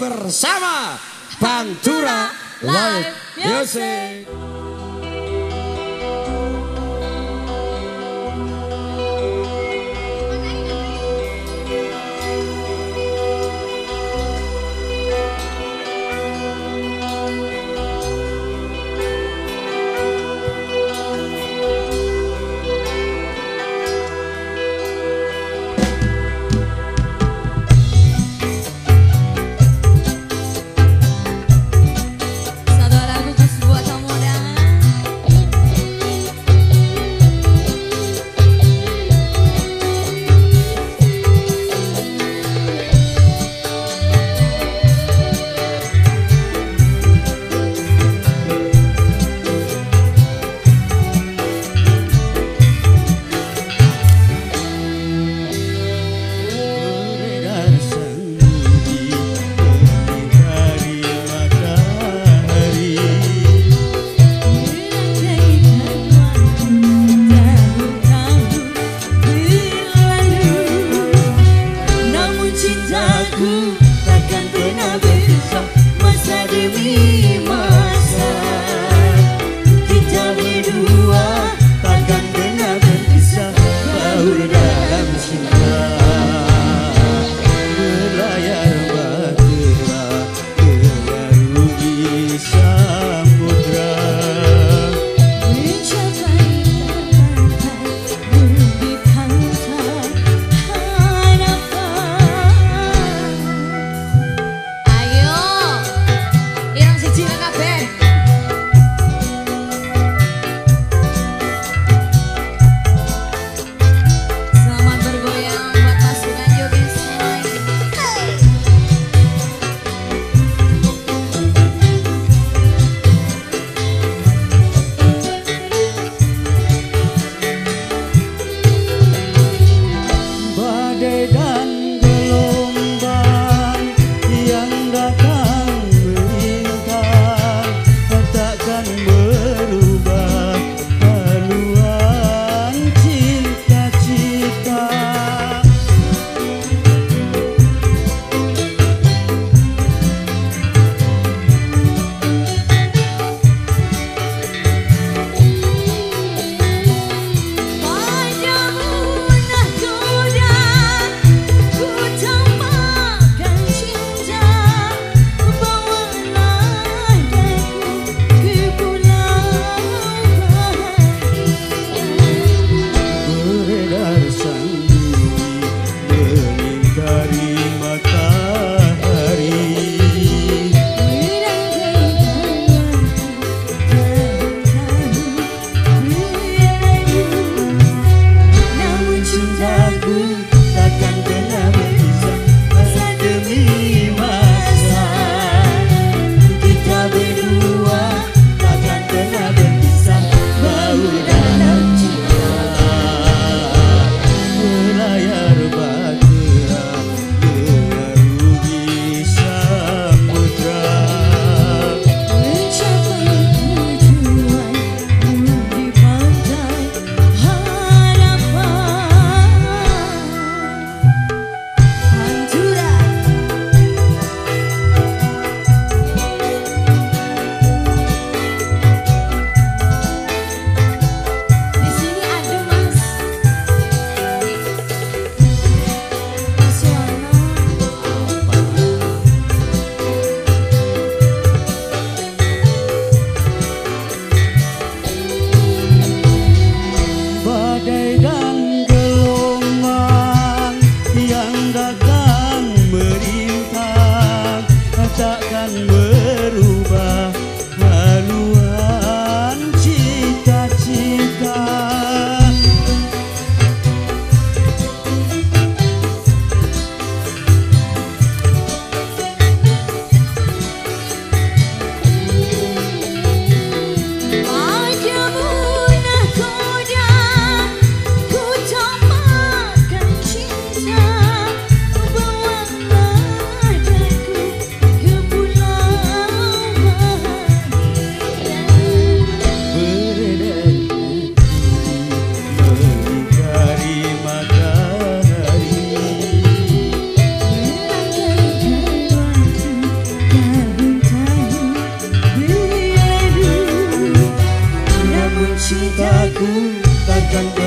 bersama Pantura Live Music. cintaku takkan